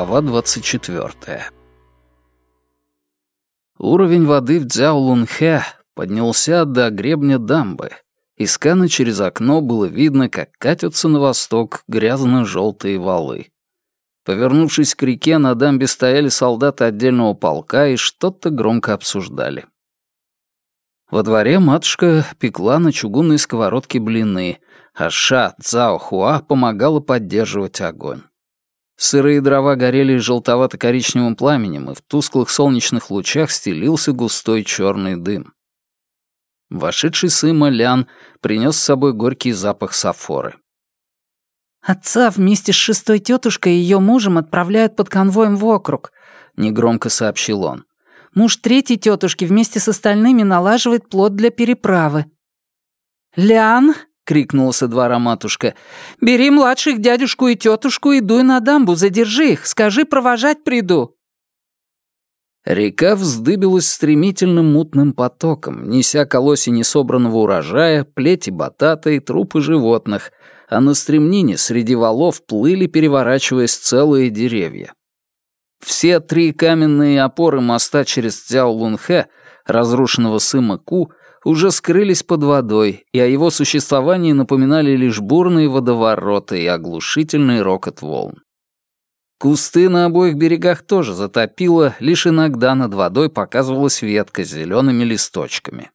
Глава 24. Уровень воды в Дзяолунхэ поднялся до гребня дамбы. Из кана через окно было видно, как катятся на восток грязно-желтые валы. Повернувшись к реке, на дамбе стояли солдаты отдельного полка и что-то громко обсуждали. Во дворе матушка пекла на чугунной сковородке блины, а Ша Цао Хуа помогала поддерживать огонь. Сырые дрова горели желтовато-коричневым пламенем, и в тусклых солнечных лучах стелился густой черный дым. Вошедший Сыма Лян принес с собой горький запах сафоры. «Отца вместе с шестой тетушкой и ее мужем отправляют под конвоем в округ», — негромко сообщил он. Муж третьей тетушки вместе с остальными налаживает плод для переправы». «Лян!» — крикнула со двора матушка. «Бери младших дядюшку и тетушку и дуй на дамбу, задержи их, скажи, провожать приду». Река вздыбилась стремительным мутным потоком, неся колоси несобранного урожая, плети батата и трупы животных, а на стремнине среди валов плыли, переворачиваясь целые деревья. Все три каменные опоры моста через Цзяо-Лунхэ, разрушенного Сыма Ку, уже скрылись под водой, и о его существовании напоминали лишь бурные водовороты и оглушительный рокот волн. Кусты на обоих берегах тоже затопило, лишь иногда над водой показывалась ветка с зелеными листочками.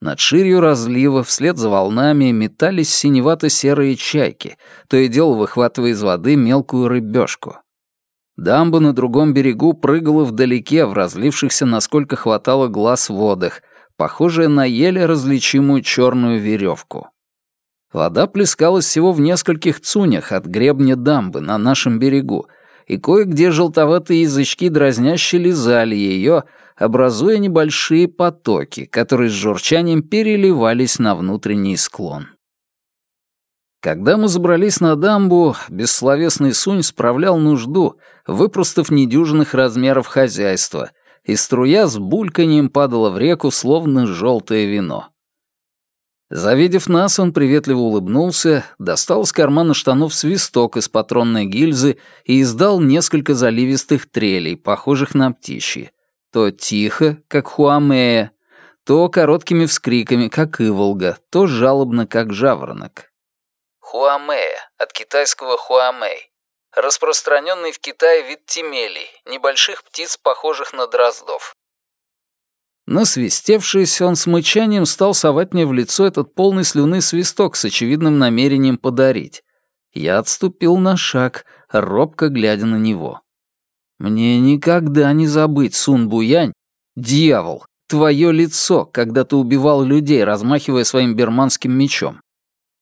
Над ширью разлива вслед за волнами метались синевато-серые чайки, то и дело выхватывая из воды мелкую рыбешку. Дамба на другом берегу прыгала вдалеке в разлившихся, насколько хватало глаз водах, похожая на еле различимую черную веревку. Вода плескалась всего в нескольких цунях от гребня дамбы на нашем берегу, и кое-где желтоватые язычки дразняще лизали ее, образуя небольшие потоки, которые с журчанием переливались на внутренний склон. Когда мы забрались на дамбу, бессловесный Сунь справлял нужду, выпростав недюжинных размеров хозяйства, и струя с бульканьем падала в реку, словно желтое вино. Завидев нас, он приветливо улыбнулся, достал из кармана штанов свисток из патронной гильзы и издал несколько заливистых трелей, похожих на птичьи. То тихо, как хуамея, то короткими вскриками, как иволга, то жалобно, как жаворонок. Хуамея, от китайского хуамей. Распространенный в Китае вид темелей, небольших птиц, похожих на дроздов. Насвистевшись, он с мычанием стал совать мне в лицо этот полный слюны свисток с очевидным намерением подарить. Я отступил на шаг, робко глядя на него. Мне никогда не забыть, Сун Буянь, дьявол, твое лицо, когда ты убивал людей, размахивая своим берманским мечом.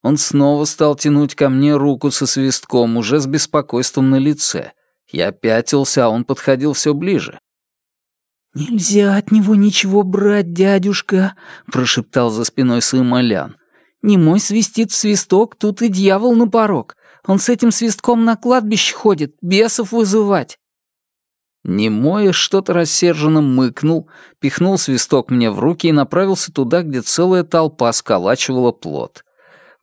Он снова стал тянуть ко мне руку со свистком, уже с беспокойством на лице. Я пятился, а он подходил все ближе. «Нельзя от него ничего брать, дядюшка», — прошептал за спиной сын Малян. «Не мой свистит свисток, тут и дьявол на порог. Он с этим свистком на кладбище ходит, бесов вызывать». Немое что-то рассерженно мыкнул, пихнул свисток мне в руки и направился туда, где целая толпа сколачивала плод.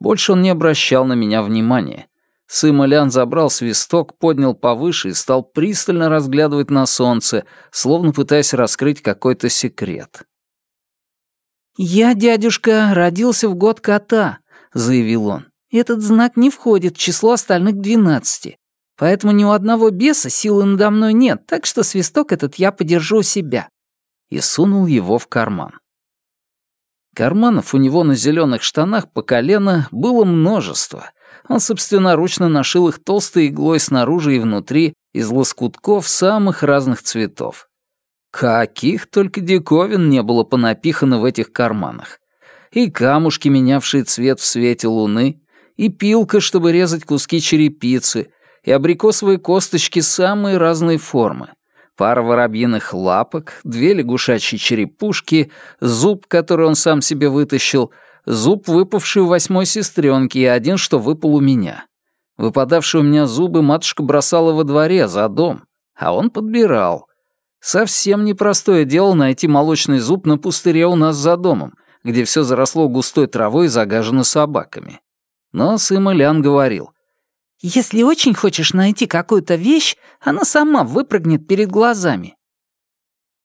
Больше он не обращал на меня внимания. Сымолян забрал свисток, поднял повыше и стал пристально разглядывать на солнце, словно пытаясь раскрыть какой-то секрет. «Я, дядюшка, родился в год кота», — заявил он. «Этот знак не входит в число остальных двенадцати, поэтому ни у одного беса силы надо мной нет, так что свисток этот я подержу у себя». И сунул его в карман. Карманов у него на зеленых штанах по колено было множество. Он собственноручно нашил их толстой иглой снаружи и внутри из лоскутков самых разных цветов. Каких только диковин не было понапихано в этих карманах. И камушки, менявшие цвет в свете луны, и пилка, чтобы резать куски черепицы, и абрикосовые косточки самой разной формы — пара воробьиных лапок, две лягушачьи черепушки, зуб, который он сам себе вытащил, зуб, выпавший у восьмой сестренки, и один, что выпал у меня. Выпадавшие у меня зубы матушка бросала во дворе, за дом, а он подбирал. Совсем непростое дело найти молочный зуб на пустыре у нас за домом, где все заросло густой травой и загажено собаками. Но Сыма Лян говорил, Если очень хочешь найти какую-то вещь, она сама выпрыгнет перед глазами».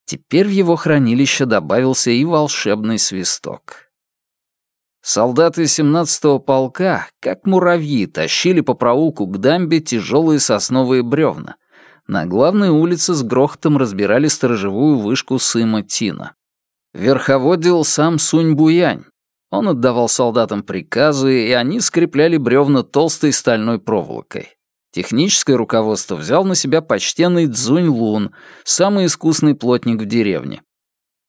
Теперь в его хранилище добавился и волшебный свисток. Солдаты 17-го полка, как муравьи, тащили по проулку к дамбе тяжелые сосновые бревна. На главной улице с грохотом разбирали сторожевую вышку Сыма Тина. Верховодил сам Сунь Буянь. Он отдавал солдатам приказы, и они скрепляли бревна толстой стальной проволокой. Техническое руководство взял на себя почтенный Цзунь Лун, самый искусный плотник в деревне.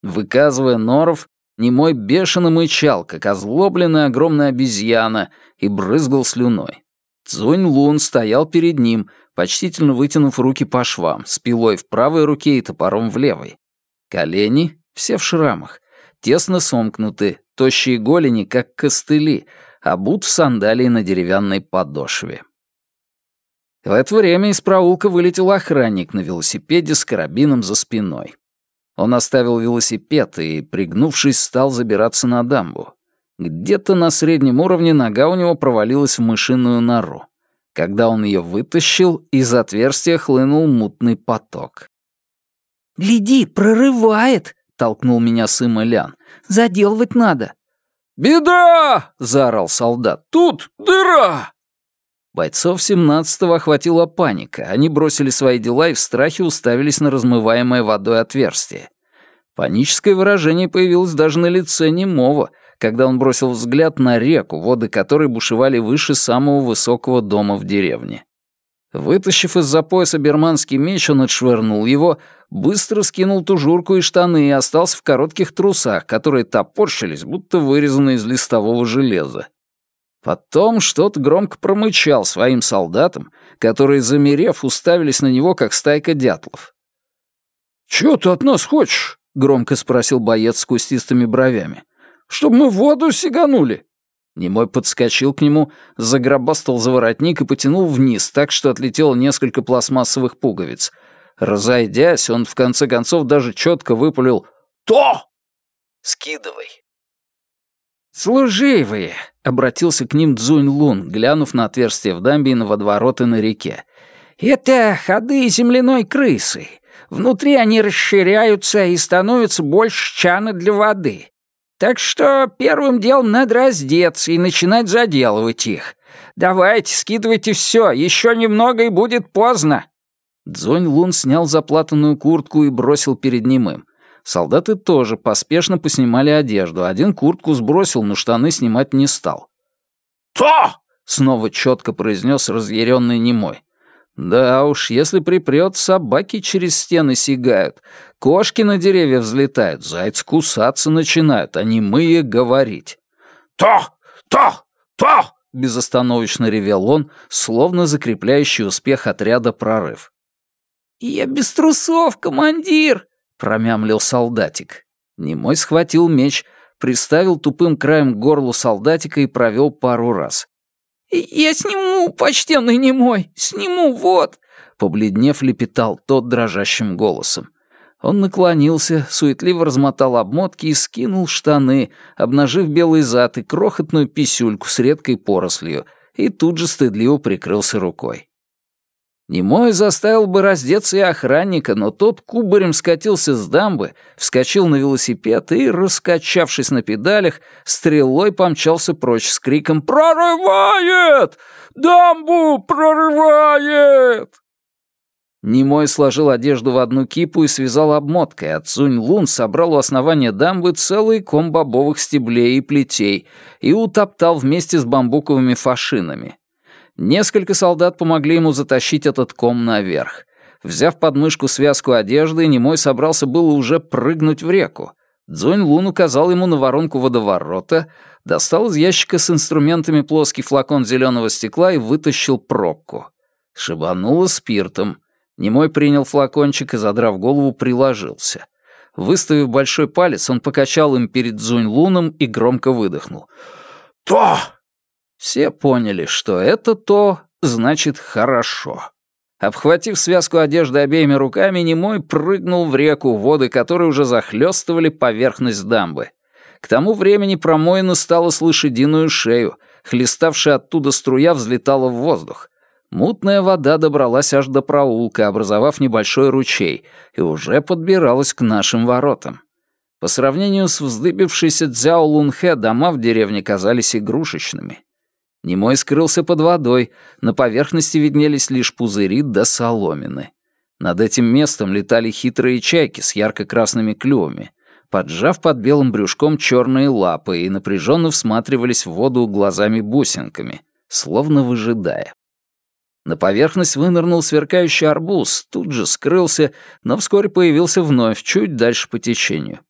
Выказывая норов, немой бешено мычал, как озлобленная огромная обезьяна, и брызгал слюной. Цзунь Лун стоял перед ним, почтительно вытянув руки по швам, с пилой в правой руке и топором в левой. Колени, все в шрамах, тесно сомкнуты, тощие голени, как костыли, обут в сандалии на деревянной подошве. В это время из проулка вылетел охранник на велосипеде с карабином за спиной. Он оставил велосипед и, пригнувшись, стал забираться на дамбу. Где-то на среднем уровне нога у него провалилась в мышиную нору. Когда он ее вытащил, из отверстия хлынул мутный поток. «Гляди, прорывает!» — толкнул меня Сыма Лян. «Заделывать надо». «Беда!» — заорал солдат. «Тут дыра!» Бойцов 17-го охватила паника. Они бросили свои дела и в страхе уставились на размываемое водой отверстие. Паническое выражение появилось даже на лице немого, когда он бросил взгляд на реку, воды которой бушевали выше самого высокого дома в деревне. Вытащив из-за пояса берманский меч, он отшвырнул его, быстро скинул тужурку и штаны и остался в коротких трусах, которые топорщились, будто вырезанные из листового железа. Потом что-то громко промычал своим солдатам, которые, замерев, уставились на него, как стайка дятлов. «Чего ты от нас хочешь?» — громко спросил боец с кустистыми бровями. «Чтоб мы в воду сиганули?» Немой подскочил к нему, загробастал за воротник и потянул вниз, так что отлетело несколько пластмассовых пуговиц. Разойдясь, он в конце концов даже четко выпалил «То!» «Скидывай», «Служивые!» — обратился к ним Цзунь Лун, глянув на отверстие в дамбе и на водовороты на реке. «Это ходы земляной крысы. Внутри они расширяются и становятся больше чана для воды. Так что первым делом надо раздеться и начинать заделывать их. Давайте, скидывайте все, еще немного и будет поздно». Цзунь Лун снял заплатанную куртку и бросил перед ним им. Солдаты тоже поспешно поснимали одежду. Один куртку сбросил, но штаны снимать не стал. «То!» — снова четко произнес разъяренный немой. Да уж, если припрет, собаки через стены сигают, кошки на деревья взлетают, зайцы кусаться начинают, а немые говорить. «То! То! То!» — безостановочно ревел он, словно закрепляющий успех отряда прорыв. «Я без трусов, командир!» промямлил солдатик. Немой схватил меч, приставил тупым краем к горлу солдатика и провел пару раз. «Я сниму, почтенный немой, сниму, вот!» Побледнев, лепетал тот дрожащим голосом. Он наклонился, суетливо размотал обмотки и скинул штаны, обнажив белый зад и крохотную писюльку с редкой порослью, и тут же стыдливо прикрылся рукой. Немой заставил бы раздеться и охранника, но тот кубарем скатился с дамбы, вскочил на велосипед и, раскачавшись на педалях, стрелой помчался прочь с криком «Прорывает! Дамбу прорывает!» Немой сложил одежду в одну кипу и связал обмоткой, а Цунь Лун собрал у основания дамбы целый ком бобовых стеблей и плетей и утоптал вместе с бамбуковыми фашинами. Несколько солдат помогли ему затащить этот ком наверх. Взяв под мышку связку одежды, Немой собрался было уже прыгнуть в реку. Дзунь Лун указал ему на воронку водоворота, достал из ящика с инструментами плоский флакон зеленого стекла и вытащил пробку. Шибануло спиртом. Немой принял флакончик и, задрав голову, приложился. Выставив большой палец, он покачал им перед Дзунь Луном и громко выдохнул. «То!» Все поняли, что это то значит хорошо. Обхватив связку одежды обеими руками, Немой прыгнул в реку, воды которой уже захлестывали поверхность дамбы. К тому времени промоина стала с лошадиную шею, хлеставшая оттуда струя взлетала в воздух. Мутная вода добралась аж до проулка, образовав небольшой ручей, и уже подбиралась к нашим воротам. По сравнению с вздыбившейся Цзяо Лунхэ дома в деревне казались игрушечными. Немой скрылся под водой, на поверхности виднелись лишь пузыри да соломины. Над этим местом летали хитрые чайки с ярко-красными клювами, поджав под белым брюшком черные лапы и напряженно всматривались в воду глазами-бусинками, словно выжидая. На поверхность вынырнул сверкающий арбуз, тут же скрылся, но вскоре появился вновь, чуть дальше по течению.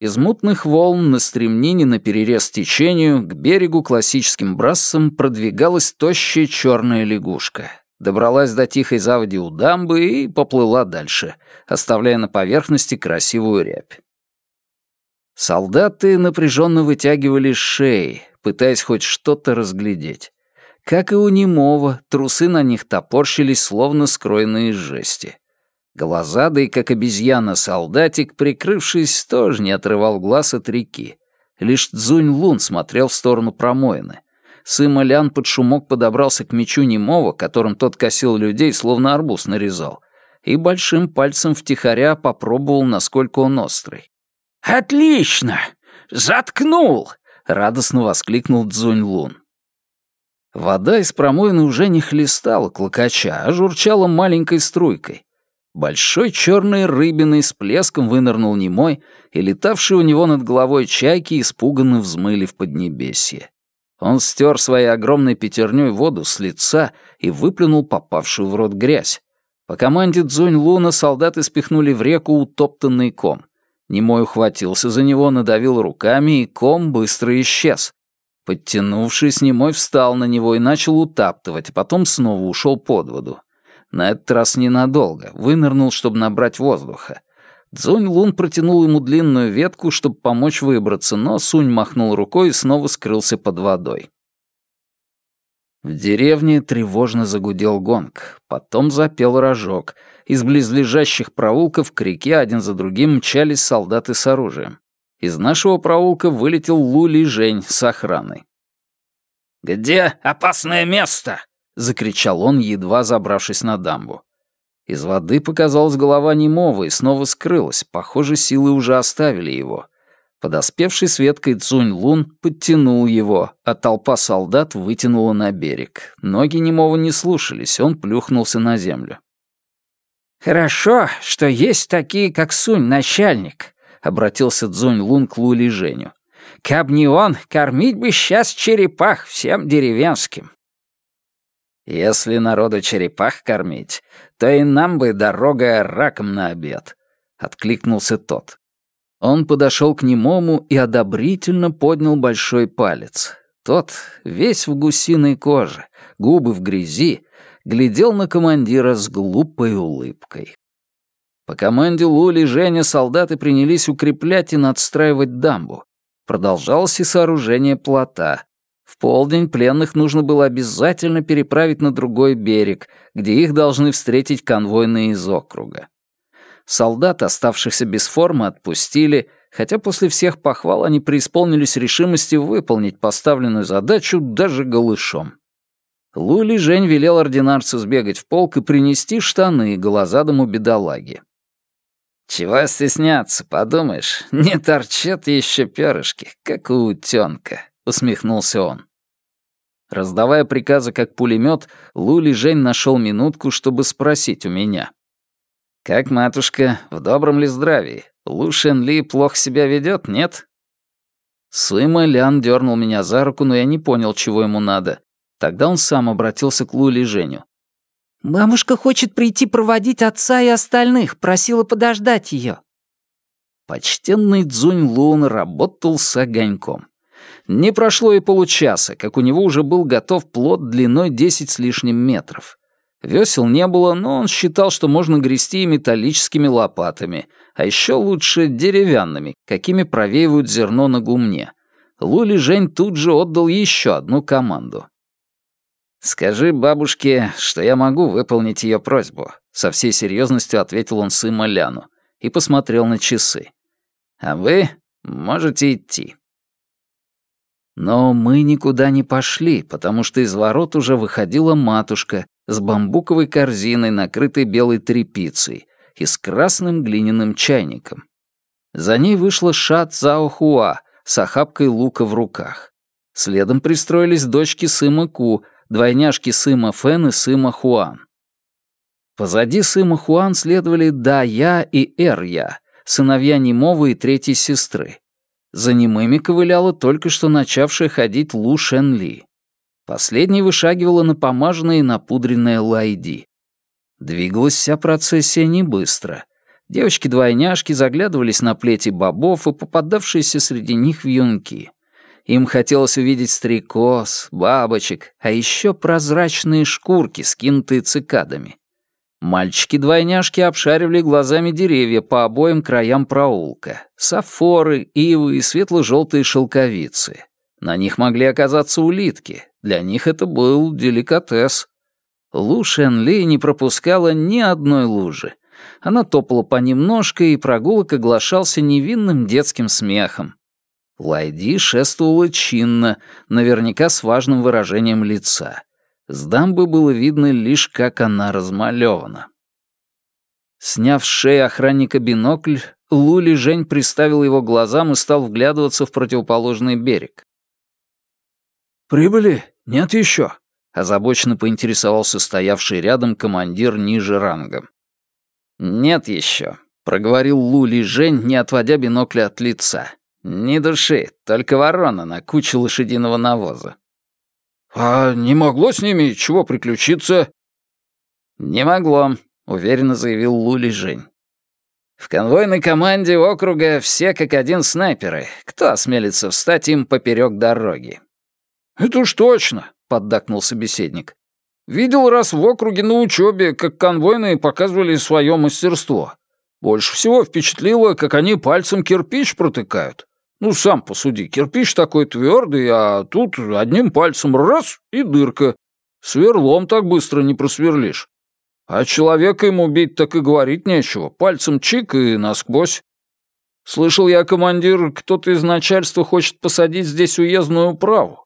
Из мутных волн на стремнине на перерез течению к берегу классическим брассом продвигалась тощая черная лягушка. Добралась до тихой заводи у дамбы и поплыла дальше, оставляя на поверхности красивую рябь. Солдаты напряженно вытягивали шеи, пытаясь хоть что-то разглядеть. Как и у немого, трусы на них топорщились, словно скроенные из жести. Голозадый, как обезьяна-солдатик, прикрывшись, тоже не отрывал глаз от реки. Лишь Цзунь Лун смотрел в сторону промоины. Сыма Лян под шумок подобрался к мечу немого, которым тот косил людей, словно арбуз нарезал, и большим пальцем втихаря попробовал, насколько он острый. «Отлично! Заткнул!» — радостно воскликнул Цзунь Лун. Вода из промоины уже не хлестала клокоча, а журчала маленькой струйкой. Большой черной рыбиной с плеском вынырнул немой, и летавшие у него над головой чайки испуганно взмыли в поднебесье. Он стер своей огромной пятерней воду с лица и выплюнул попавшую в рот грязь. По команде Дзунь Луна солдаты спихнули в реку утоптанный ком. Немой ухватился за него, надавил руками, и ком быстро исчез. Подтянувшись, Немой встал на него и начал утаптывать, а потом снова ушел под воду. На этот раз ненадолго, вынырнул, чтобы набрать воздуха. Цзунь Лун протянул ему длинную ветку, чтобы помочь выбраться, но Сунь махнул рукой и снова скрылся под водой. В деревне тревожно загудел гонг, потом запел рожок. Из близлежащих проулков к реке один за другим мчались солдаты с оружием. Из нашего проулка вылетел Лули Жень с охраной. «Где опасное место?» — закричал он, едва забравшись на дамбу. Из воды показалась голова немого и снова скрылась. Похоже, силы уже оставили его. Подоспевший с веткой Цунь Лун подтянул его, а толпа солдат вытянула на берег. Ноги немого не слушались, он плюхнулся на землю. «Хорошо, что есть такие, как Сунь, начальник», — обратился Цзунь Лун к Лули Женю. «Каб не он, кормить бы сейчас черепах всем деревенским». Если народу черепах кормить, то и нам бы дорога раком на обед», — откликнулся тот. Он подошел к немому и одобрительно поднял большой палец. Тот, весь в гусиной коже, губы в грязи, глядел на командира с глупой улыбкой. По команде Лули Женя солдаты принялись укреплять и надстраивать дамбу. Продолжалось и сооружение плота. В полдень пленных нужно было обязательно переправить на другой берег, где их должны встретить конвойные из округа. Солдат, оставшихся без формы, отпустили, хотя после всех похвал они преисполнились решимости выполнить поставленную задачу даже голышом. Лули Жень велел ординарцу сбегать в полк и принести штаны голозадому бедолаге. «Чего стесняться, подумаешь, не торчат еще перышки, как у утенка», усмехнулся он. Раздавая приказы как пулемет, Лули Жень нашел минутку, чтобы спросить у меня. «Как матушка, в добром ли здравии? Лу Шен Ли плохо себя ведет, нет?» Суйма Лян дернул меня за руку, но я не понял, чего ему надо. Тогда он сам обратился к Лули Женю. «Бабушка хочет прийти проводить отца и остальных, просила подождать ее». Почтенный Цзунь Лун работал с огоньком. Не прошло и получаса, как у него уже был готов плод длиной 10 с лишним метров. Весел не было, но он считал, что можно грести металлическими лопатами, а еще лучше деревянными, какими провеивают зерно на гумне. Лули Жень тут же отдал еще одну команду. «Скажи бабушке, что я могу выполнить ее просьбу», — со всей серьезностью ответил он сыну Ляну и посмотрел на часы. «А вы можете идти». Но мы никуда не пошли, потому что из ворот уже выходила матушка, с бамбуковой корзиной, накрытой белой тряпицей, и с красным глиняным чайником. За ней вышла Ша Цаохуа с охапкой лука в руках. Следом пристроились дочки Сыма Ку, двойняшки Сыма Фэн и Сыма Хуан. Позади Сыма Хуан следовали Да Я и Эр Я, сыновья немого и третьей сестры. За немыми ковыляла только что начавшая ходить Лу Шен Ли. Последней вышагивала напомаженная и напудренная Лайди. Двигалась вся процессия не быстро. Девочки-двойняшки заглядывались на плети бобов и попадавшиеся среди них вьюнки. Им хотелось увидеть стрекоз, бабочек, а еще прозрачные шкурки, скинутые цикадами. Мальчики-двойняшки обшаривали глазами деревья по обоим краям проулка. Сафоры, ивы и светло-желтые шелковицы. На них могли оказаться улитки. Для них это был деликатес. Лу Шен Ли не пропускала ни одной лужи. Она топала по ним ножкой, и прогулок оглашался невинным детским смехом. Лайди шествовала чинно, наверняка с важным выражением лица. С дамбы было видно лишь, как она размалевана. Сняв с шеи охранника бинокль, Лули Жень приставил его глазам и стал вглядываться в противоположный берег. «Прибыли? Нет еще?» — озабоченно поинтересовался стоявший рядом командир ниже рангом. «Нет еще», — проговорил Лули Жень, не отводя бинокля от лица. «Ни души, только ворона на куче лошадиного навоза». «А не могло с ними чего приключиться?» «Не могло», — уверенно заявил Лули Жень. «В конвойной команде округа все как один снайперы. Кто осмелится встать им поперек дороги?» «Это уж точно», — поддакнул собеседник. «Видел раз в округе на учебе, как конвойные показывали свое мастерство. Больше всего впечатлило, как они пальцем кирпич протыкают. Ну, сам посуди, кирпич такой твердый, а тут одним пальцем раз — и дырка. Сверлом так быстро не просверлишь. А человека ему бить так и говорить нечего. Пальцем чик и насквозь. Слышал я, командир, кто-то из начальства хочет посадить здесь уездную управу.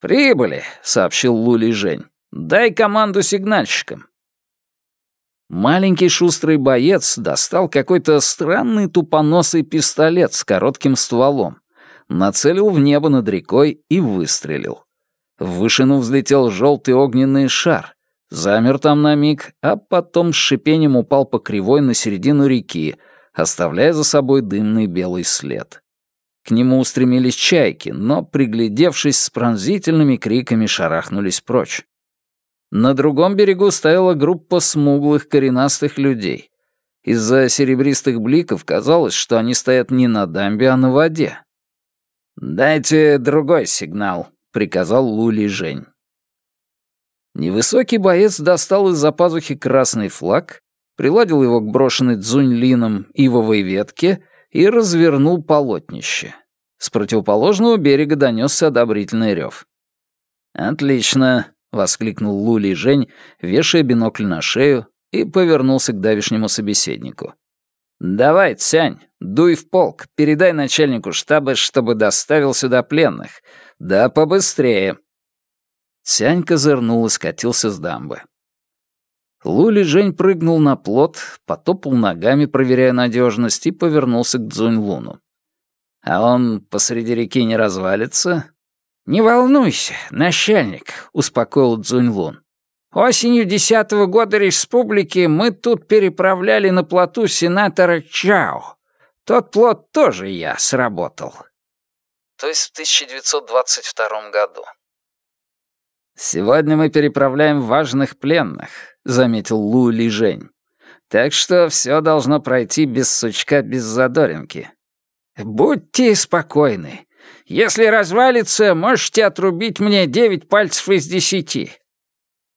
«Прибыли», — сообщил Лули Жень. «Дай команду сигнальщикам». Маленький шустрый боец достал какой-то странный тупоносый пистолет с коротким стволом, нацелил в небо над рекой и выстрелил. В вышину взлетел желтый огненный шар, замер там на миг, а потом с шипением упал по кривой на середину реки, оставляя за собой дымный белый след. К нему устремились чайки, но, приглядевшись с пронзительными криками, шарахнулись прочь. На другом берегу стояла группа смуглых коренастых людей. Из-за серебристых бликов казалось, что они стоят не на дамбе, а на воде. «Дайте другой сигнал», — приказал Лули Жень. Невысокий боец достал из-за пазухи красный флаг, приладил его к брошенной дзунь-лином ивовой ветке и развернул полотнище. С противоположного берега донесся одобрительный рев. «Отлично воскликнул Лули Жень, вешая бинокль на шею, и повернулся к давишнему собеседнику. «Давай, Цянь, дуй в полк, передай начальнику штаба, чтобы доставил сюда пленных. Да побыстрее». Цянь козырнул и скатился с дамбы. Лули Жень прыгнул на плот, потопал ногами, проверяя надежность, и повернулся к Цзунь-Луну. «А он посреди реки не развалится?» «Не волнуйся, начальник», — успокоил Цзуньлун. «Осенью десятого года республики мы тут переправляли на плоту сенатора Чао. Тот плот тоже я сработал». То есть в 1922 году. «Сегодня мы переправляем важных пленных», — заметил Лу Ли Жень. «Так что все должно пройти без сучка, без задоринки». «Будьте спокойны. Если развалится, можете отрубить мне девять пальцев из десяти».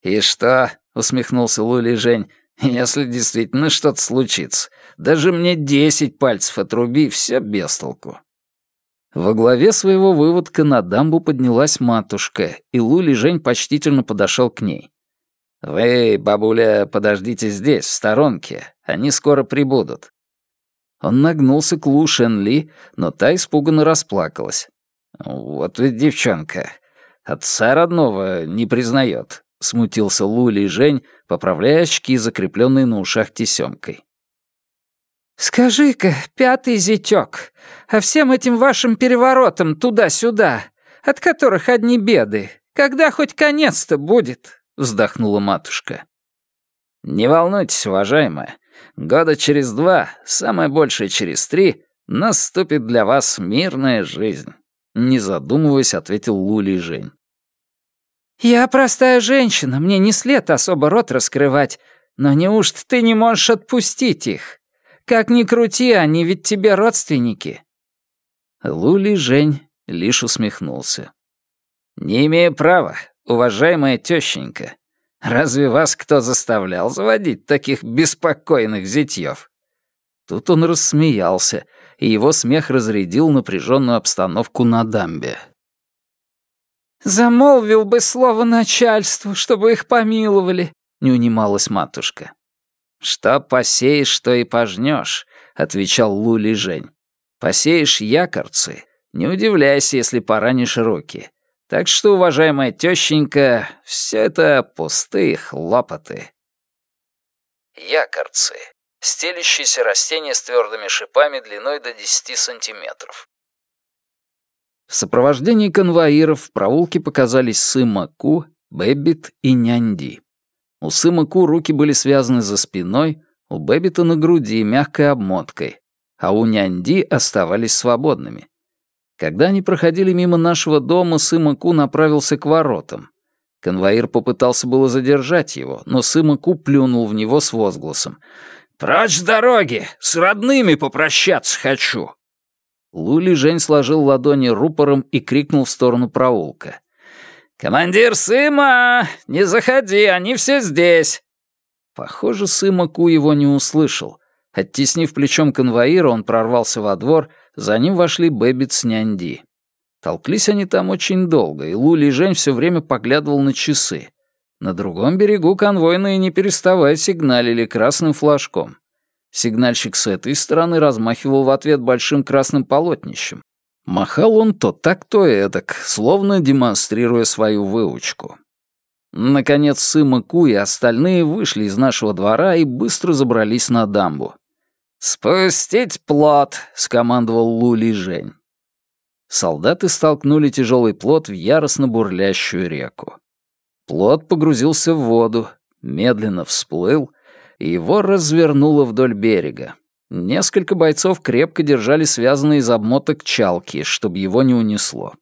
«И что?» — усмехнулся Лули Жень. «Если действительно что-то случится, даже мне десять пальцев отруби, все без толку». Во главе своего выводка на дамбу поднялась матушка, и Лули Жень почтительно подошел к ней. «Вы, бабуля, подождите здесь, в сторонке. Они скоро прибудут». Он нагнулся к Лу Шен Ли, но та испуганно расплакалась. «Вот ведь девчонка. Отца родного не признает. — смутился Лули и Жень, поправляя очки, закрепленные на ушах тесемкой. «Скажи-ка, пятый зятёк, а всем этим вашим переворотам туда-сюда, от которых одни беды, когда хоть конец-то будет?» — вздохнула матушка. «Не волнуйтесь, уважаемая, года через два, самое большее через три, наступит для вас мирная жизнь», — не задумываясь, ответил Лули Жень. «Я простая женщина, мне не след особо рот раскрывать, но неужто ты не можешь отпустить их? Как ни крути, они ведь тебе родственники». Лули Жень лишь усмехнулся. «Не имею права, уважаемая тещенька. Разве вас кто заставлял заводить таких беспокойных зятьев?» Тут он рассмеялся, и его смех разрядил напряженную обстановку на дамбе. «Замолвил бы слово начальству, чтобы их помиловали», — не унималась матушка. «Что посеешь, что и пожнешь», — отвечал Лули Жень. «Посеешь якорцы, не удивляйся, если поранишь руки. Так что, уважаемая тещенька, все это пустые хлопоты». Якорцы. Стелящиеся растения с твердыми шипами длиной до 10 сантиметров. В сопровождении конвоиров в проулке показались Сыма Ку, Бэббит и Нянди. У Сыма Ку руки были связаны за спиной, у Бэббита на груди мягкой обмоткой, а у Нянди оставались свободными. Когда они проходили мимо нашего дома, Сыма Ку направился к воротам. Конвоир попытался было задержать его, но Сыма Ку плюнул в него с возгласом. «Прочь с дороги! С родными попрощаться хочу!» Лули Жень сложил ладони рупором и крикнул в сторону проулка. «Командир Сыма! Не заходи, они все здесь!» Похоже, Сыма Ку его не услышал. Оттеснив плечом конвоира, он прорвался во двор, за ним вошли Бэббит с Нянди. Толклись они там очень долго, и Лули Жень все время поглядывал на часы. На другом берегу конвойные не переставая сигналили красным флажком. Сигнальщик с этой стороны размахивал в ответ большим красным полотнищем. Махал он то так, то эдак, словно демонстрируя свою выучку. Наконец Сыма Ку и остальные вышли из нашего двора и быстро забрались на дамбу. «Спустить плот!» — скомандовал Лули Жень. Солдаты столкнули тяжелый плот в яростно бурлящую реку. Плот погрузился в воду, медленно всплыл, и его развернуло вдоль берега. Несколько бойцов крепко держали связанные из обмоток чалки, чтобы его не унесло.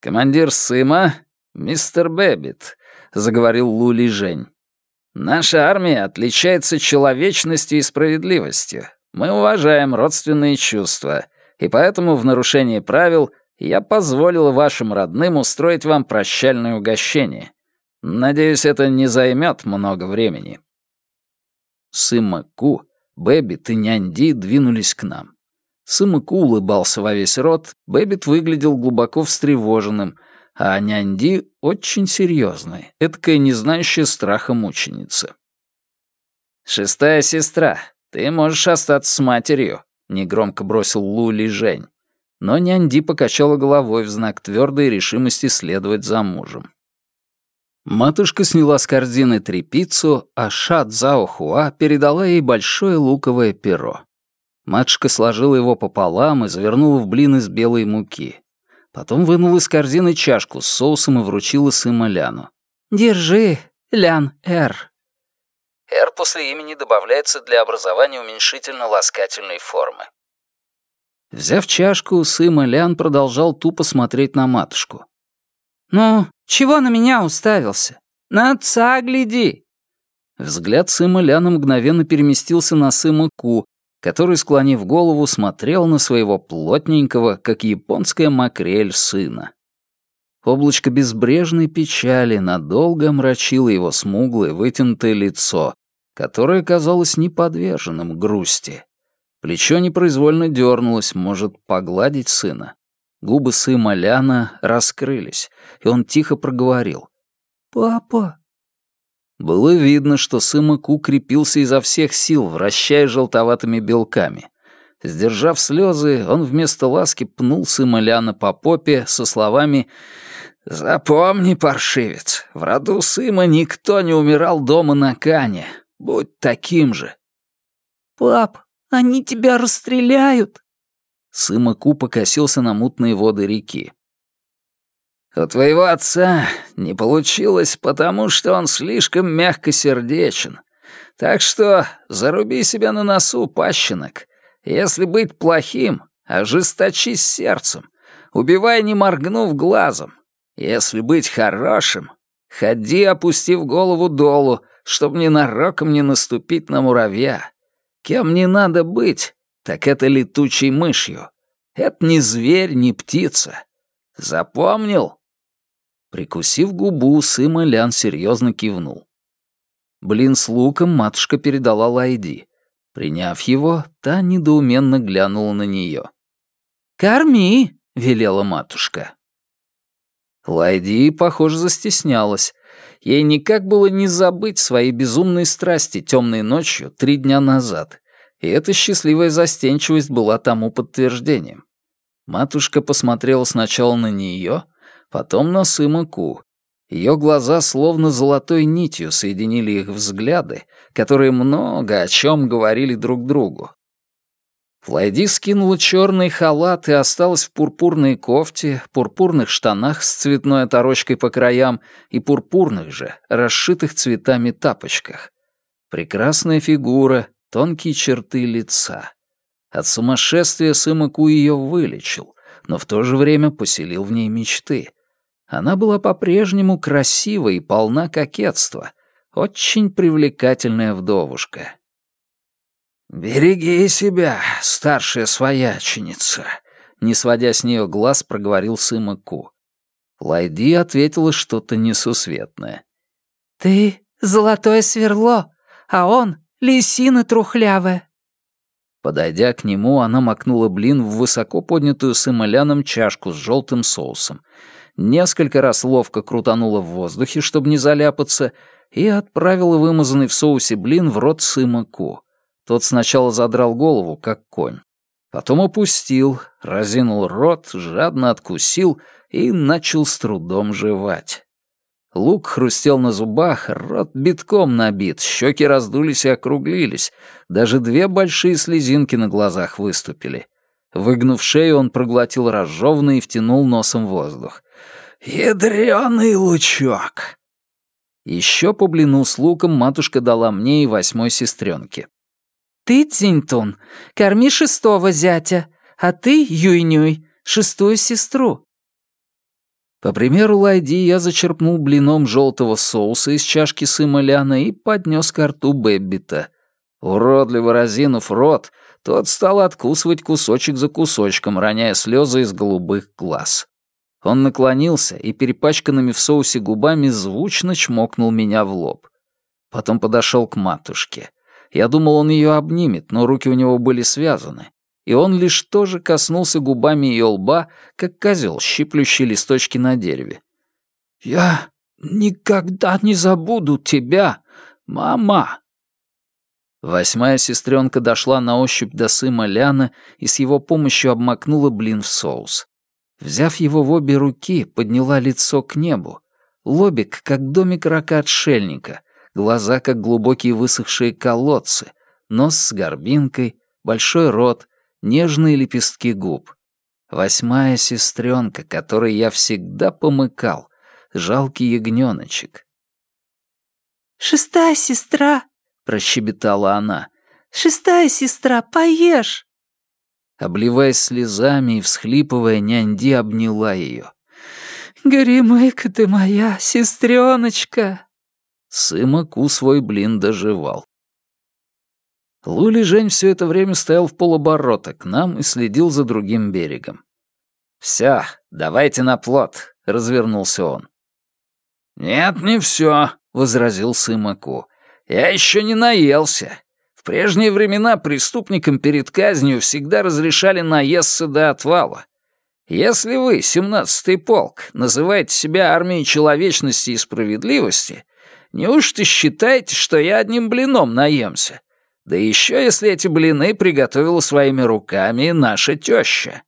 «Командир Сыма, мистер Бэббит», — заговорил Лули Жень. Наша армия отличается человечностью и справедливостью. Мы уважаем родственные чувства, и поэтому в нарушение правил я позволил вашим родным устроить вам прощальное угощение. Надеюсь, это не займет много времени». Сыма Ку, Бэббит и Нянди двинулись к нам. Сыма Ку улыбался во весь рот, Бэббит выглядел глубоко встревоженным — а Нянди очень серьезная, этакая не знающая страха мученица. «Шестая сестра, ты можешь остаться с матерью», — негромко бросил Лули Жень. Но Нянди покачала головой в знак твердой решимости следовать за мужем. Матушка сняла с корзины тряпицу, а Ша Цао передала ей большое луковое перо. Матушка сложила его пополам и завернула в блин из белой муки. Потом вынул из корзины чашку с соусом и вручила сыма Ляну. «Держи, Лян Эр». «Р» после имени добавляется для образования уменьшительно-ласкательной формы. Взяв чашку, Сыма Лян продолжал тупо смотреть на матушку. «Ну, чего на меня уставился? На отца гляди!» Взгляд Сыма Ляна мгновенно переместился на Сыма Ку, который, склонив голову, смотрел на своего плотненького, как японская макрель, сына. Облачко безбрежной печали надолго омрачило его смуглое, вытянутое лицо, которое казалось неподверженным грусти. Плечо непроизвольно дернулось, может, погладить сына. Губы сына Ляна раскрылись, и он тихо проговорил. «Папа, было видно, что Сымаку крепился изо всех сил, вращая желтоватыми белками. Сдержав слезы, он вместо ласки пнул Сыма Ляна по попе со словами «Запомни, паршивец, в роду Сыма никто не умирал дома на Кане. Будь таким же». «Пап, они тебя расстреляют!» Сыма Ку покосился на мутные воды реки. «У твоего отца не получилось, потому что он слишком мягкосердечен. Так что заруби себя на носу, пащенок. Если быть плохим, ожесточись сердцем. Убивай, не моргнув глазом. Если быть хорошим, ходи, опустив голову долу, чтобы ненароком не наступить на муравья. Кем не надо быть, так это летучей мышью. Это не зверь, не птица. Запомнил?» Прикусив губу, Сыма Лян серьезно кивнул. Блин с луком матушка передала Лайди. Приняв его, та недоуменно глянула на нее. «Корми!» — велела матушка. Лайди, похоже, застеснялась. Ей никак было не забыть свои безумные страсти темной ночью три дня назад, и эта счастливая застенчивость была тому подтверждением. Матушка посмотрела сначала на нее, потом на Сыма Ку. Ее глаза словно золотой нитью соединили их взгляды, которые много о чем говорили друг другу. Флайди скинула черный халат и осталась в пурпурной кофте, пурпурных штанах с цветной оторочкой по краям и пурпурных же, расшитых цветами тапочках. Прекрасная фигура, тонкие черты лица. От сумасшествия Сымаку ее вылечил, но в то же время поселил в ней мечты. Она была по-прежнему красива и полна кокетства, очень привлекательная вдовушка. «Береги себя, старшая свояченица», — не сводя с нее глаз, проговорил Сыма Ку. Лайди ответила что-то несусветное. «Ты — золотое сверло, а он — лисина трухлявая». Подойдя к нему, она макнула блин в высоко поднятую сымоляном чашку с желтым соусом, несколько раз ловко крутанула в воздухе, чтобы не заляпаться, и отправила вымазанный в соусе блин в рот Сыма Ку. Тот сначала задрал голову, как конь. Потом опустил, разинул рот, жадно откусил и начал с трудом жевать. Лук хрустел на зубах, рот битком набит, щеки раздулись и округлились, даже две большие слезинки на глазах выступили. Выгнув шею, он проглотил разжеванный и втянул носом воздух. «Ядрёный лучок!» Еще по блину с луком матушка дала мне и восьмой сестренке. Ты, Цинтун, корми шестого зятя, а ты, Юйнюй, шестую сестру». По примеру Лайди я зачерпнул блином желтого соуса из чашки Сыма Ляна и поднес ко рту Бэббита. Уродливо разинув рот, тот стал откусывать кусочек за кусочком, роняя слезы из голубых глаз. Он наклонился и перепачканными в соусе губами звучно чмокнул меня в лоб. Потом подошел к матушке. Я думал, он ее обнимет, но руки у него были связаны, и он лишь тоже коснулся губами ее лба, как козел, щиплющий листочки на дереве. «Я никогда не забуду тебя, мама!» Восьмая сестренка дошла на ощупь до сыма Ляна и с его помощью обмакнула блин в соус. Взяв его в обе руки, подняла лицо к небу. Лобик, как домик рака-отшельника, глаза как глубокие высохшие колодцы, нос с горбинкой, большой рот, нежные лепестки губ. Восьмая сестренка, которой я всегда помыкал, жалкий ягненочек. «Шестая сестра!» — прощебетала она. «Шестая сестра, поешь!» Обливаясь слезами и всхлипывая, нянди обняла ее. «Горемыка ты моя, сестреночка!» Сыма Ку свой блин доживал. Лули Жень все это время стоял в полоборота к нам и следил за другим берегом. «Все, давайте на плот», — развернулся он. «Нет, не все», — возразил Сыма Ку. «Я еще не наелся. В прежние времена преступникам перед казнью всегда разрешали наесться до отвала. Если вы, семнадцатый полк, называете себя армией человечности и справедливости, Неужто считаете, что я одним блином наемся? Да еще если эти блины приготовила своими руками наша теща».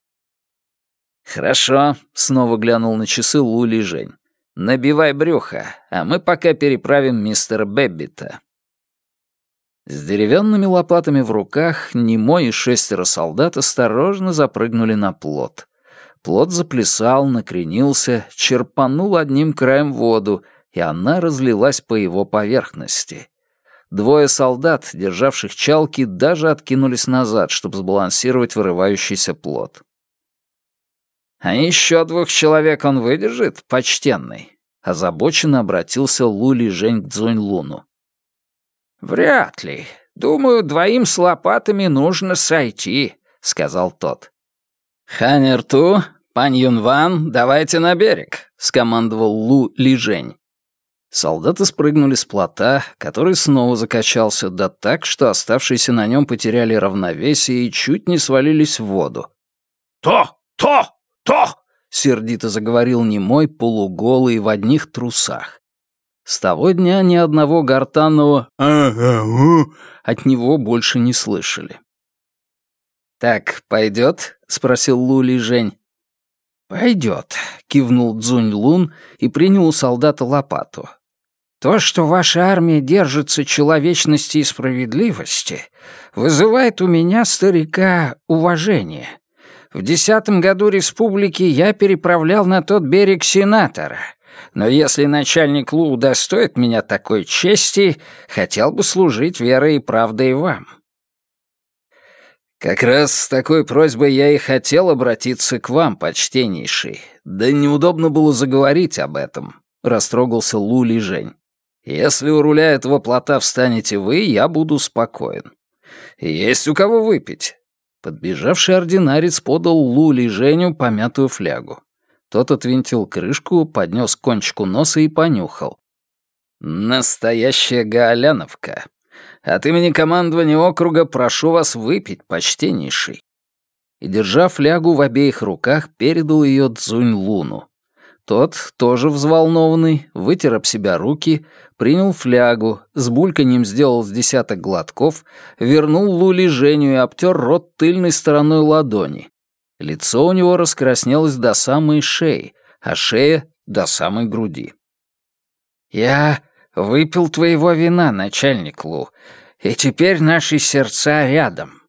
«Хорошо», — снова глянул на часы Лули Жень. «Набивай брюхо, а мы пока переправим мистера Бэббита». С деревянными лопатами в руках Немой и шестеро солдат осторожно запрыгнули на плот. Плот заплясал, накренился, черпанул одним краем воду, и она разлилась по его поверхности. Двое солдат, державших чалки, даже откинулись назад, чтобы сбалансировать вырывающийся плот. «А еще двух человек он выдержит, почтенный?» Озабоченно обратился Лули Жень к Цзунь-Луну. «Вряд ли. Думаю, двоим с лопатами нужно сойти», — сказал тот. «Ханерту, пань Юнван, давайте на берег», — скомандовал Лу Лижень. Солдаты спрыгнули с плота, который снова закачался, да так, что оставшиеся на нем потеряли равновесие и чуть не свалились в воду. «То! То! То!» — сердито заговорил немой, полуголый в одних трусах. С того дня ни одного гортанного «а-а-у» от него больше не слышали. «Так, пойдет?» — спросил Лули Жень. «Пойдет», — кивнул Цзунь Лун и принял у солдата лопату. То, что ваша армия держится человечности и справедливости, вызывает у меня, старика, уважение. В десятом году республики я переправлял на тот берег сенатора, но если начальник Лу удостоит меня такой чести, хотел бы служить верой и правдой вам». «Как раз с такой просьбой я и хотел обратиться к вам, почтеннейший. Да неудобно было заговорить об этом», — растрогался Лу Ли Жень. Если у руля этого плота встанете вы, я буду спокоен. Есть у кого выпить». Подбежавший ординарец подал Лули Женю помятую флягу. Тот отвинтил крышку, поднес кончику носа и понюхал. «Настоящая гаоляновка. От имени командования округа прошу вас выпить, почтеннейший». И, держа флягу в обеих руках, передал ее Цзунь Луну. Тот, тоже взволнованный, вытер об себя руки, принял флягу, с бульканьем сделал с десяток глотков, вернул Лули Женю и обтер рот тыльной стороной ладони. Лицо у него раскраснелось до самой шеи, а шея — до самой груди. «Я выпил твоего вина, начальник Лу, и теперь наши сердца рядом».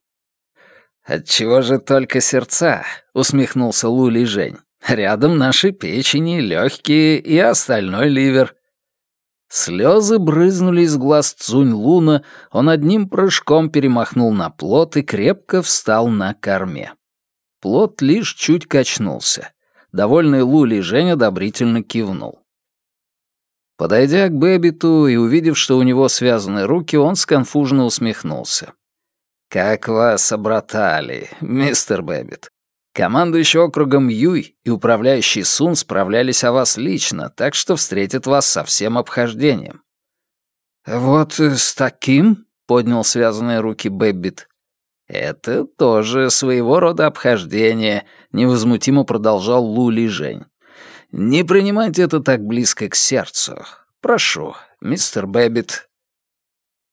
«Отчего же только сердца?» — усмехнулся Лули Жень. «Рядом наши печени, легкие и остальной ливер. Слезы брызнули из глаз Цунь Луна, он одним прыжком перемахнул на плот и крепко встал на корме. Плот лишь чуть качнулся. Довольный Лу Ли Жень одобрительно кивнул. Подойдя к Бэббиту и увидев, что у него связаны руки, он сконфуженно усмехнулся. «Как вас обратали, мистер Бэббит. Командующий округом Юй и управляющий Сун справлялись о вас лично, так что встретят вас со всем обхождением». «Вот с таким?» — поднял связанные руки Бэббит. «Это тоже своего рода обхождение», — невозмутимо продолжал Лу Ли Жень. «Не принимайте это так близко к сердцу. Прошу, мистер Бэббит».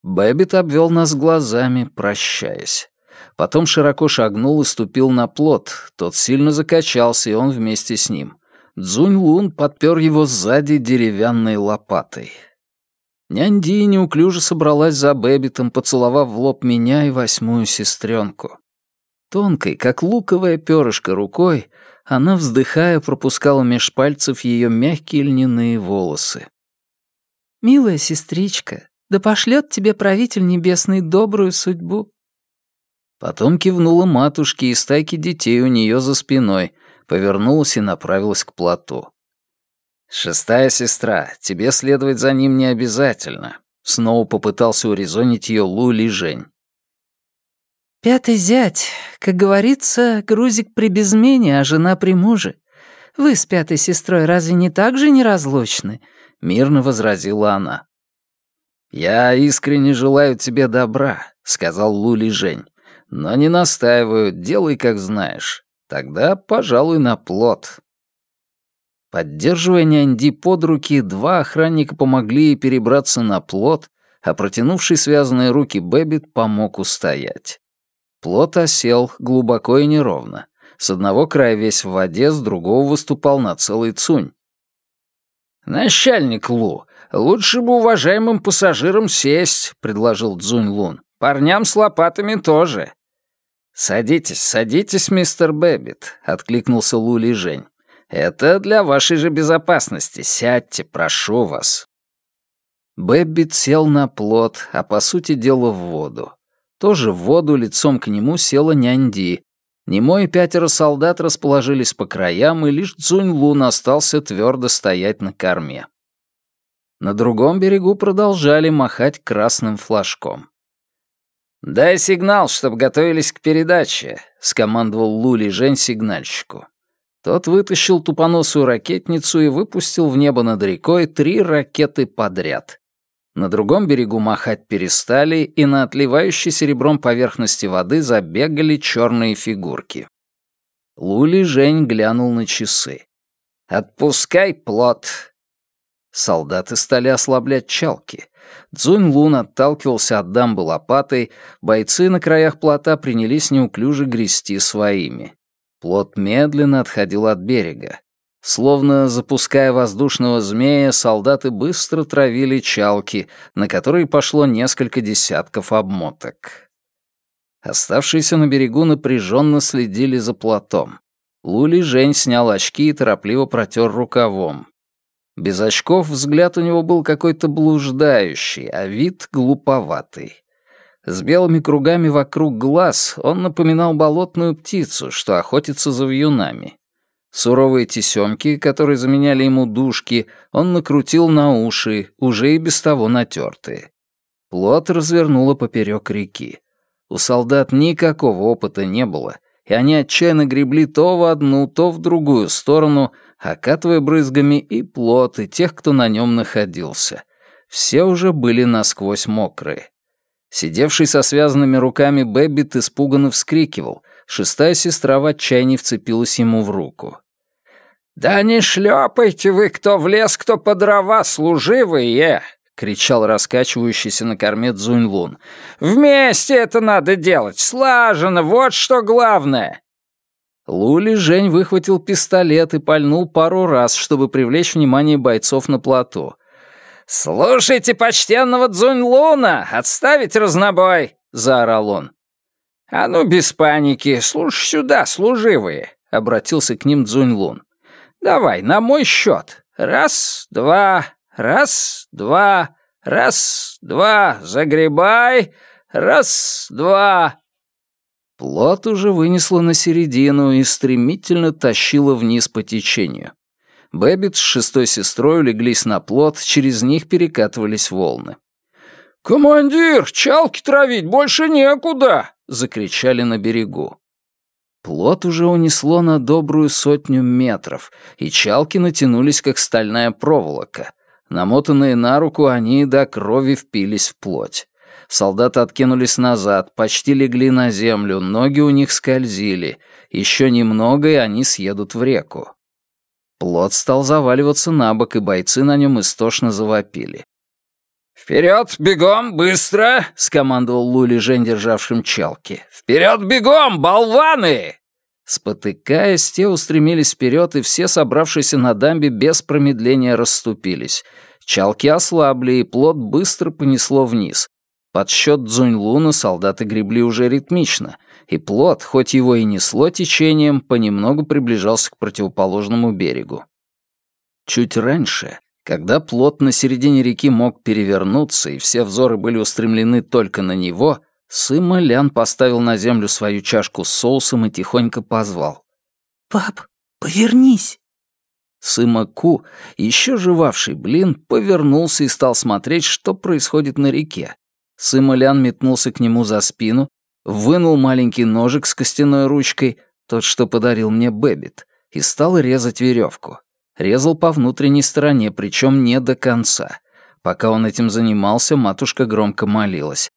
Бэббит обвел нас глазами, прощаясь. Потом широко шагнул и ступил на плот. Тот сильно закачался, и он вместе с ним. Цзунь Лун подпер его сзади деревянной лопатой. Нянди неуклюже собралась за Бэббитом, поцеловав в лоб меня и восьмую сестренку. Тонкой, как луковое перышко рукой, она, вздыхая, пропускала меж пальцев ее мягкие льняные волосы. «Милая сестричка, да пошлет тебе правитель небесный добрую судьбу. Потом кивнула матушке и стайке детей у нее за спиной, повернулась и направилась к плоту. «Шестая сестра, тебе следовать за ним не обязательно», — снова попытался урезонить ее Лули Жень. «Пятый зять, как говорится, грузик при безмене, а жена при муже. Вы с пятой сестрой разве не так же неразлучны?» — мирно возразила она. «Я искренне желаю тебе добра», — сказал Лули Жень. Но не настаиваю, делай как знаешь. Тогда, пожалуй, на плот. Поддерживая нянди под руки, два охранника помогли ей перебраться на плот, а протянувший связанные руки Бэббит помог устоять. Плот осел глубоко и неровно. С одного края весь в воде, с другого выступал на целый цунь. «Начальник Лу, лучше бы уважаемым пассажирам сесть», — предложил Цзунь Лун. «Парням с лопатами тоже». «Садитесь, садитесь, мистер Бэббит», — откликнулся Лу Ли Жень. «Это для вашей же безопасности. Сядьте, прошу вас». Бэббит сел на плот, а по сути дела в воду. Тоже в воду лицом к нему села Нянди, Немой и пятеро солдат расположились по краям, и лишь Цзунь-Лун остался твердо стоять на корме. На другом берегу продолжали махать красным флажком. «Дай сигнал, чтобы готовились к передаче», — скомандовал Лу Ли Жень сигнальщику. Тот вытащил тупоносую ракетницу и выпустил в небо над рекой три ракеты подряд. На другом берегу махать перестали, и на отливающей серебром поверхности воды забегали черные фигурки. Лули Жень глянул на часы. «Отпускай плот!» Солдаты стали ослаблять чалки. Цзунь Лун отталкивался от дамбы лопатой, бойцы на краях плота принялись неуклюже грести своими. Плот медленно отходил от берега. Словно запуская воздушного змея, солдаты быстро травили чалки, на которые пошло несколько десятков обмоток. Оставшиеся на берегу напряженно следили за плотом. Лули Жень снял очки и торопливо протер рукавом. Без очков взгляд у него был какой-то блуждающий, а вид глуповатый. С белыми кругами вокруг глаз он напоминал болотную птицу, что охотится за вьюнами. Суровые тесемки, которые заменяли ему дужки, он накрутил на уши, уже и без того натертые. Плот развернуло поперек реки. У солдат никакого опыта не было, и они отчаянно гребли то в одну, то в другую сторону, окатывая брызгами и плот, и тех, кто на нем находился. Все уже были насквозь мокрые. Сидевший со связанными руками Бэббит испуганно вскрикивал, Шестая сестра в отчаянии вцепилась ему в руку. «Да не шлепайте вы, кто в лес, кто по дрова, служивые!» — кричал раскачивающийся на корме Цзунь-Лун. «Вместе это надо делать, слаженно, вот что главное!» Лу Ли Жень выхватил пистолет и пальнул пару раз, чтобы привлечь внимание бойцов на плоту. «Слушайте почтенного Цзунь-Луна! Отставить разнобой!» — заорал он. «А ну, без паники, слушай сюда, служивые!» — обратился к ним Цзунь-Лун. «Давай, на мой счет. Раз, два, раз, два, раз, два, загребай, раз, два». Плот уже вынесло на середину и стремительно тащило вниз по течению. Бэббит с шестой сестрой улеглись на плот, через них перекатывались волны. «Командир, чалки травить больше некуда!» — закричали на берегу. Плот уже унесло на добрую сотню метров, и чалки натянулись, как стальная проволока. Намотанные на руку, они до крови впились в плоть. Солдаты откинулись назад, почти легли на землю, ноги у них скользили. Еще немного, и они съедут в реку. Плот стал заваливаться на бок, и бойцы на нем истошно завопили. «Вперед, бегом, быстро!» — скомандовал Лули Жень, державшим чалки. «Вперед, бегом, болваны!» Спотыкаясь, те устремились вперед, и все собравшиеся на дамбе без промедления расступились. Чалки ослабли, и плот быстро понесло вниз. Под счет Цзунь-Луна солдаты гребли уже ритмично, и плот, хоть его и несло течением, понемногу приближался к противоположному берегу. Чуть раньше когда плот на середине реки мог перевернуться, и все взоры были устремлены только на него, Сыма Лян поставил на землю свою чашку с соусом и тихонько позвал. «Пап, повернись!» Сыма Ку, еще жевавший блин, повернулся и стал смотреть, что происходит на реке. Сыма Лян метнулся к нему за спину, вынул маленький ножик с костяной ручкой, тот, что подарил мне Бэббит, и стал резать веревку. Резал по внутренней стороне, причем не до конца. Пока он этим занимался, матушка громко молилась.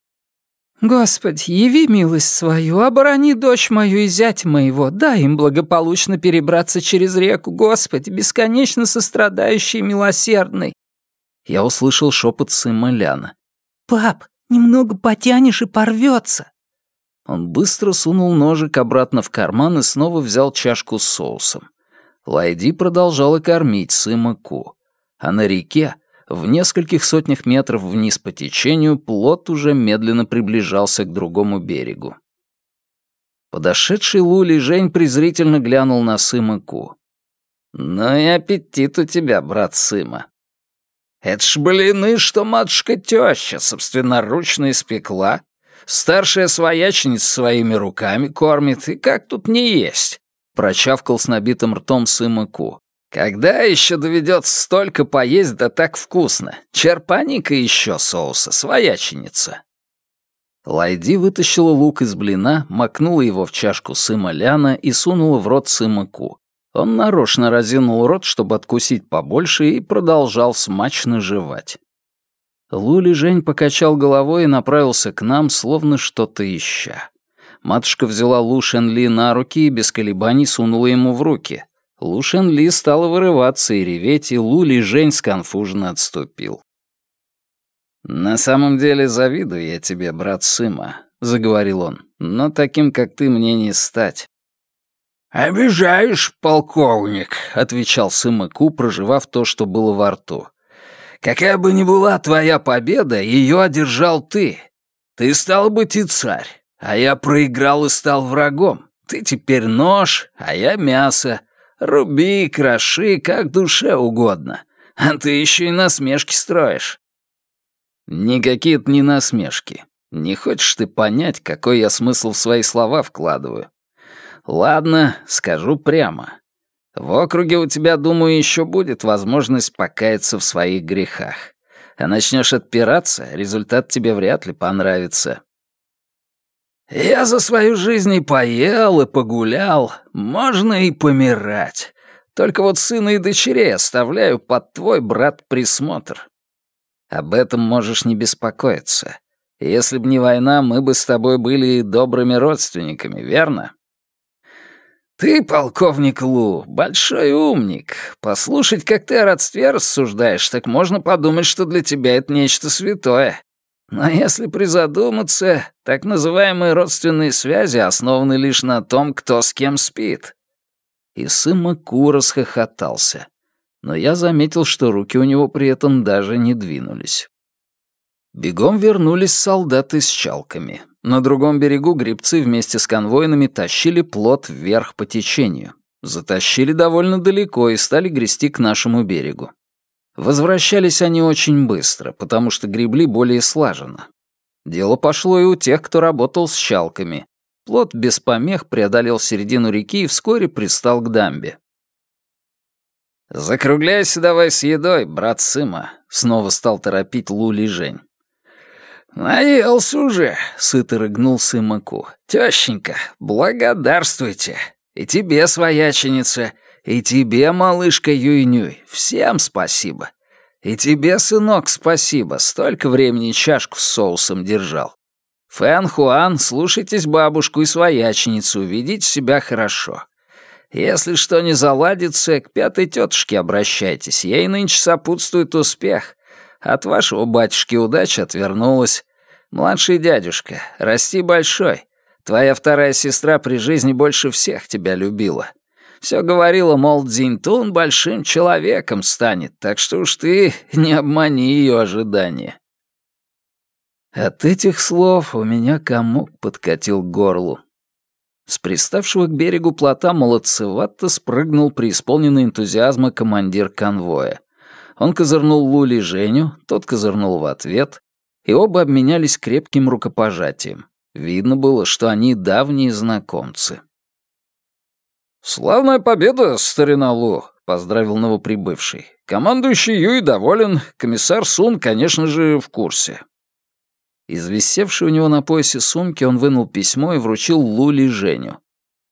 «Господи, яви милость свою, оборони дочь мою и зять моего, дай им благополучно перебраться через реку, Господи, бесконечно сострадающий и милосердный!» Я услышал шепот сына Ляна. «Пап, немного потянешь и порвется!» Он быстро сунул ножик обратно в карман и снова взял чашку с соусом. Лайди продолжала кормить Сыма Ку. А на реке, в нескольких сотнях метров вниз по течению, плот уже медленно приближался к другому берегу. Подошедший Лули Жень презрительно глянул на Сыма Ку. «Ну и аппетит у тебя, брат Сыма. Это ж блины, что матушка-теща собственноручно испекла. Старшая свояченица своими руками кормит, и как тут не есть?» Прочавкал с набитым ртом Сыма Ку. «Когда еще доведется столько поесть, да так вкусно? Черпани-ка еще соуса, свояченица». Лайди вытащила лук из блина, макнула его в чашку Сыма Ляна и сунула в рот Сыма Ку. Он нарочно разинул рот, чтобы откусить побольше, и продолжал смачно жевать. Лули Жень покачал головой и направился к нам, словно что-то ища. Матушка взяла Лу Шен Ли на руки и без колебаний сунула ему в руки. Лу Шен Ли стала вырываться и реветь, и Лули Жень сконфуженно отступил. «На самом деле завидую я тебе, брат Сыма», — заговорил он, — «но таким, как ты, мне не стать. «Обижаешь, полковник», — отвечал Сымаку, проживав то, что было во рту. «Какая бы ни была твоя победа, ее одержал ты. Ты стал быть и царь, а я проиграл и стал врагом. Ты теперь нож, а я мясо. Руби, кроши, как душе угодно. А ты еще и насмешки строишь». «Никакие это не насмешки. Не хочешь ты понять, какой я смысл в свои слова вкладываю?» Ладно, скажу прямо. В округе у тебя, думаю, еще будет возможность покаяться в своих грехах. А начнешь отпираться, результат тебе вряд ли понравится. Я за свою жизнь и поел, и погулял. Можно и помирать. Только вот сына и дочерей оставляю под твой брат присмотр. Об этом можешь не беспокоиться. Если б не война, мы бы с тобой были добрыми родственниками, верно? «Ты, полковник Лу, большой умник. Послушать, как ты о родстве рассуждаешь, так можно подумать, что для тебя это нечто святое. Но если призадуматься, так называемые родственные связи основаны лишь на том, кто с кем спит». И Сыма Ку расхохотался. Но я заметил, что руки у него при этом даже не двинулись. Бегом вернулись солдаты с чалками. На другом берегу грибцы вместе с конвойными тащили плот вверх по течению. Затащили довольно далеко и стали грести к нашему берегу. Возвращались они очень быстро, потому что гребли более слаженно. Дело пошло и у тех, кто работал с щалками. Плот без помех преодолел середину реки и вскоре пристал к дамбе. «Закругляйся давай с едой, брат Сыма», — снова стал торопить Лули Жень. «Наелся уже», — сыто рыгнул Сымаку. «Тещенька, благодарствуйте. И тебе, свояченица, и тебе, малышка Юйнюй, всем спасибо. И тебе, сынок, спасибо, столько времени чашку с соусом держал. Фэн Хуан, слушайтесь бабушку и свояченицу, ведите себя хорошо. Если что не заладится, к пятой тетушке обращайтесь, ей нынче сопутствует успех. От вашего батюшки удача отвернулась. Младший дядюшка, расти большой. Твоя вторая сестра при жизни больше всех тебя любила. Все говорила, мол, Дзинтун большим человеком станет, так что уж ты не обмани ее ожидания. От этих слов у меня комок подкатил к горлу. С приставшего к берегу плота молодцевато спрыгнул преисполненный энтузиазма командир конвоя. Он козырнул Лули Женю, тот козырнул в ответ, и оба обменялись крепким рукопожатием. Видно было, что они давние знакомцы. «Славная победа, старина Лу», — поздравил новоприбывший. «Командующий Юй доволен, комиссар Сун, конечно же, в курсе». Из висевшей у него на поясе сумки он вынул письмо и вручил Лули Женю.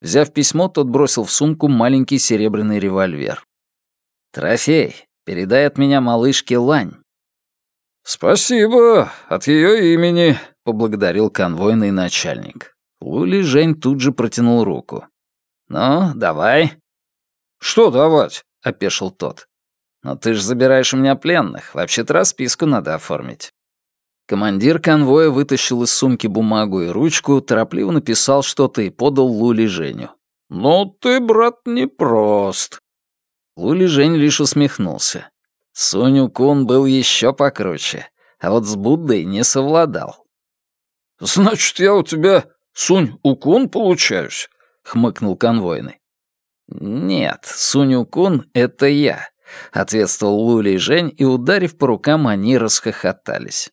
Взяв письмо, тот бросил в сумку маленький серебряный револьвер. «Трофей, Передай от меня малышке Лань». «Спасибо, от ее имени», — поблагодарил конвойный начальник. Лули Жень тут же протянул руку. «Ну, давай». «Что давать?» — опешил тот. «Но ты же забираешь у меня пленных. Вообще-то расписку надо оформить». Командир конвоя вытащил из сумки бумагу и ручку, торопливо написал что-то и подал Лули Женю. «Ну ты, брат, непрост». Лули Жень лишь усмехнулся. Суню Кун был еще покруче, а вот с Буддой не совладал. «Значит, я у тебя Сунь Укун получаюсь?» — хмыкнул конвойный. «Нет, Сунь Укун — это я», — ответствовал Лули и Жень, и, ударив по рукам, они расхохотались.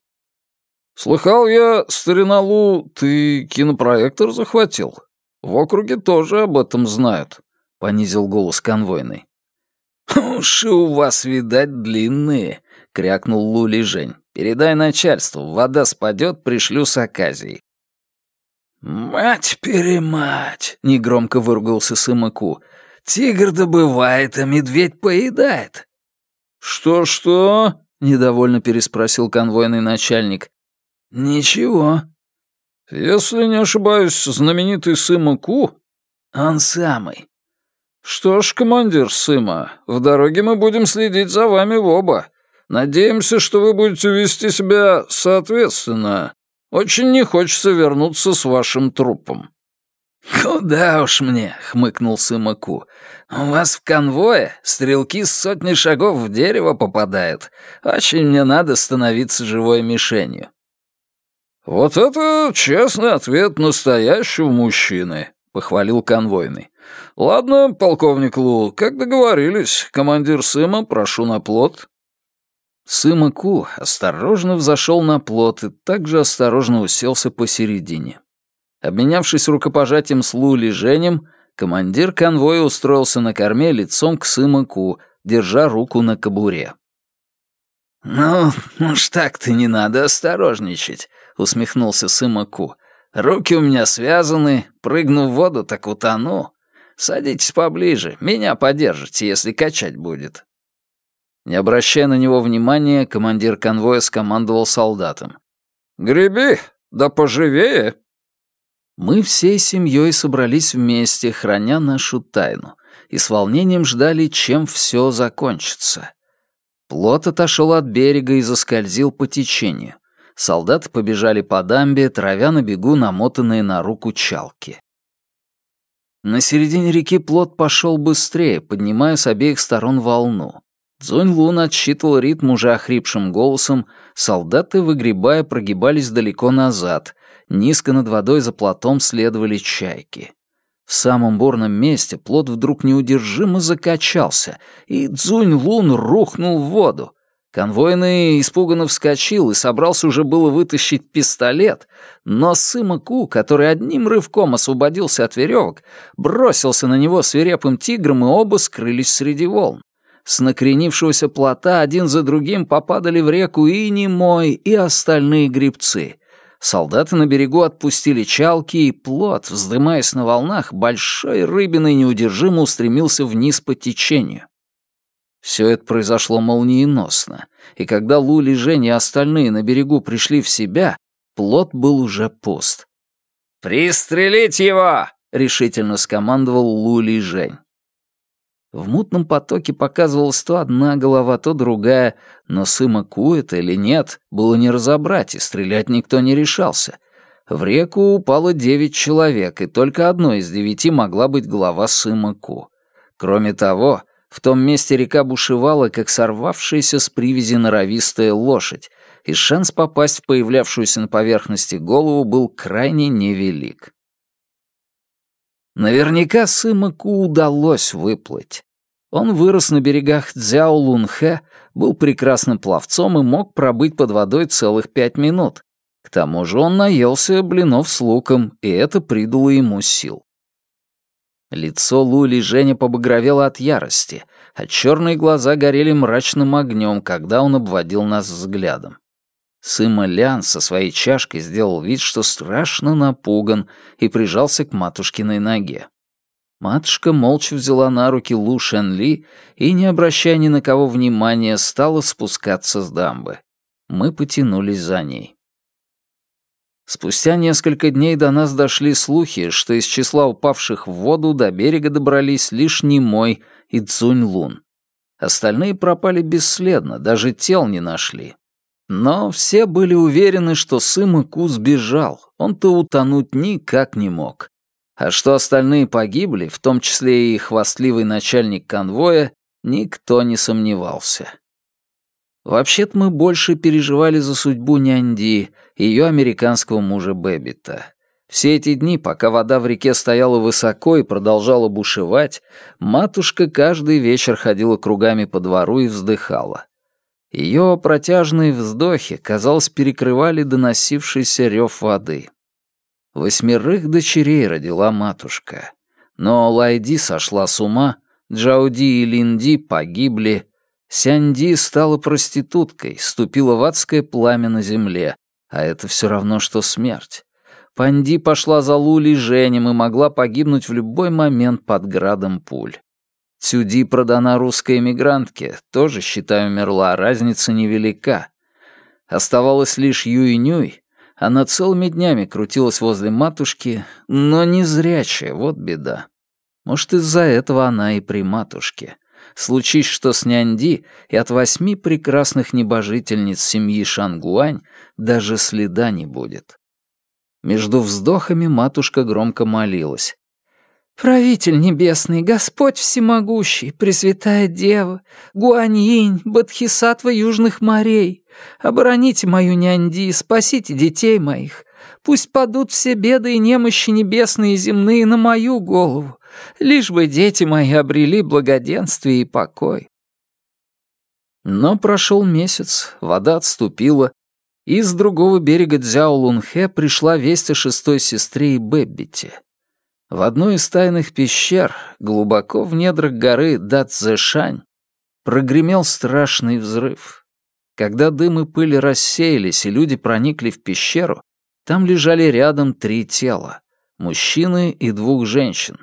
«Слыхал я, старина Лу, ты кинопроектор захватил. В округе тоже об этом знают», — понизил голос конвойный. «Уши у вас, видать, длинные», — крякнул Лули Жень. «Передай начальству, вода спадет, пришлю с оказией». «Мать-перемать!» — негромко выругался Сымаку. «Тигр добывает, а медведь поедает». «Что-что?» — недовольно переспросил конвойный начальник. «Ничего». «Если не ошибаюсь, знаменитый Сыма Ку?» «Он самый». «Что ж, командир Сыма, в дороге мы будем следить за вами оба. Надеемся, что вы будете вести себя соответственно. Очень не хочется вернуться с вашим трупом». «Куда уж мне», — хмыкнул Сыма Ку. «У вас в конвое стрелки с сотни шагов в дерево попадают. Очень мне надо становиться живой мишенью». «Вот это честный ответ настоящего мужчины», — похвалил конвойный. «Ладно, полковник Лу, как договорились, командир Сыма, прошу на плот». Сыма Ку осторожно взошел на плот и также осторожно уселся посередине. Обменявшись рукопожатием с Лули Женем, командир конвоя устроился на корме лицом к Сыма Ку, держа руку на кобуре. «Ну, уж так-то не надо осторожничать», — усмехнулся Сымаку. «Руки у меня связаны, прыгну в воду, так утону. Садитесь поближе, меня подержите, если качать будет». Не обращая на него внимания, командир конвоя скомандовал солдатам. «Греби, да поживее!» Мы всей семьей собрались вместе, храня нашу тайну, и с волнением ждали, чем все закончится. Плот отошел от берега и заскользил по течению. Солдаты побежали по дамбе, травя на бегу намотанные на руку чалки. На середине реки плот пошел быстрее, поднимая с обеих сторон волну. Цзунь Лун отсчитывал ритм уже охрипшим голосом, солдаты, выгребая, прогибались далеко назад, низко над водой за плотом следовали чайки. В самом бурном месте плот вдруг неудержимо закачался, и Цзунь Лун рухнул в воду. Конвойный испуганно вскочил и собрался уже было вытащить пистолет, но Сыма Ку, который одним рывком освободился от веревок, бросился на него свирепым тигром, и оба скрылись среди волн. С накренившегося плота один за другим попадали в реку и Немой, и остальные грибцы. Солдаты на берегу отпустили чалки, и плот, вздымаясь на волнах, большой рыбиной неудержимо устремился вниз по течению. Все это произошло молниеносно, и когда Лули, Женя и остальные на берегу пришли в себя, плот был уже пуст. «Пристрелить его!» — решительно скомандовал Лули Жень. В мутном потоке показывалась то одна голова, то другая, но Сыма Ку это или нет, было не разобрать, и стрелять никто не решался. В реку упало девять человек, и только одной из девяти могла быть голова Сыма Ку. Кроме того, в том месте река бушевала, как сорвавшаяся с привязи норовистая лошадь, и шанс попасть в появлявшуюся на поверхности голову был крайне невелик. Наверняка Сымаку удалось выплыть. Он вырос на берегах Цзяо-Лунхэ, был прекрасным пловцом и мог пробыть под водой целых пять минут. К тому же он наелся блинов с луком, и это придало ему сил. Лицо Лули Женя побагровело от ярости, а черные глаза горели мрачным огнем, когда он обводил нас взглядом. Сыма Лян со своей чашкой сделал вид, что страшно напуган, и прижался к матушкиной ноге. Матушка молча взяла на руки Лу Шен Ли и, не обращая ни на кого внимания, стала спускаться с дамбы. Мы потянулись за ней. Спустя несколько дней до нас дошли слухи, что из числа упавших в воду до берега добрались лишь Немой и Цунь Лун. Остальные пропали бесследно, даже тел не нашли. Но все были уверены, что Сыма Ку сбежал, он-то утонуть никак не мог. А что остальные погибли, в том числе и хвастливый начальник конвоя, никто не сомневался. Вообще-то мы больше переживали за судьбу Нянди, ее американского мужа Бэббита. Все эти дни, пока вода в реке стояла высоко и продолжала бушевать, матушка каждый вечер ходила кругами по двору и вздыхала. Ее протяжные вздохи, казалось, перекрывали доносившийся рев воды. Восьмерых дочерей родила матушка. Но Лайди сошла с ума, Джауди и Линди погибли, Сянди стала проституткой, ступила в адское пламя на земле, а это все равно, что смерть. Панди пошла за Лули Женем и могла погибнуть в любой момент под градом пуль. Цюди продана русской эмигрантке, тоже, считаю, умерла, разница невелика. Оставалась лишь Юй-Нюй, она целыми днями крутилась возле матушки, но не зрячая, вот беда. Может, из-за этого она и при матушке. Случись что с Нянди, и от восьми прекрасных небожительниц семьи Шангуань даже следа не будет. Между вздохами матушка громко молилась. «Правитель небесный, Господь всемогущий, Пресвятая Дева, Гуаньинь, Бадхисатва южных морей, обороните мою Нянди, спасите детей моих. Пусть падут все беды и немощи небесные и земные на мою голову, лишь бы дети мои обрели благоденствие и покой». Но прошел месяц, вода отступила, и с другого берега Дзяо-Лунхэ пришла весть о шестой сестре и Бэббите — в одной из тайных пещер, глубоко в недрах горы Дацзэшань, прогремел страшный взрыв. Когда дым и пыль рассеялись, и люди проникли в пещеру, там лежали рядом три тела — мужчины и двух женщин.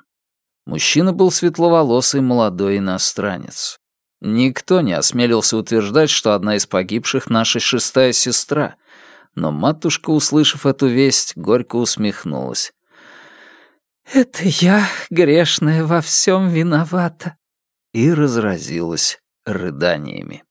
Мужчина был светловолосый молодой иностранец. Никто не осмелился утверждать, что одна из погибших — наша шестая сестра, но матушка, услышав эту весть, горько усмехнулась. «Это я, грешная, во всем виновата», и разразилась рыданиями.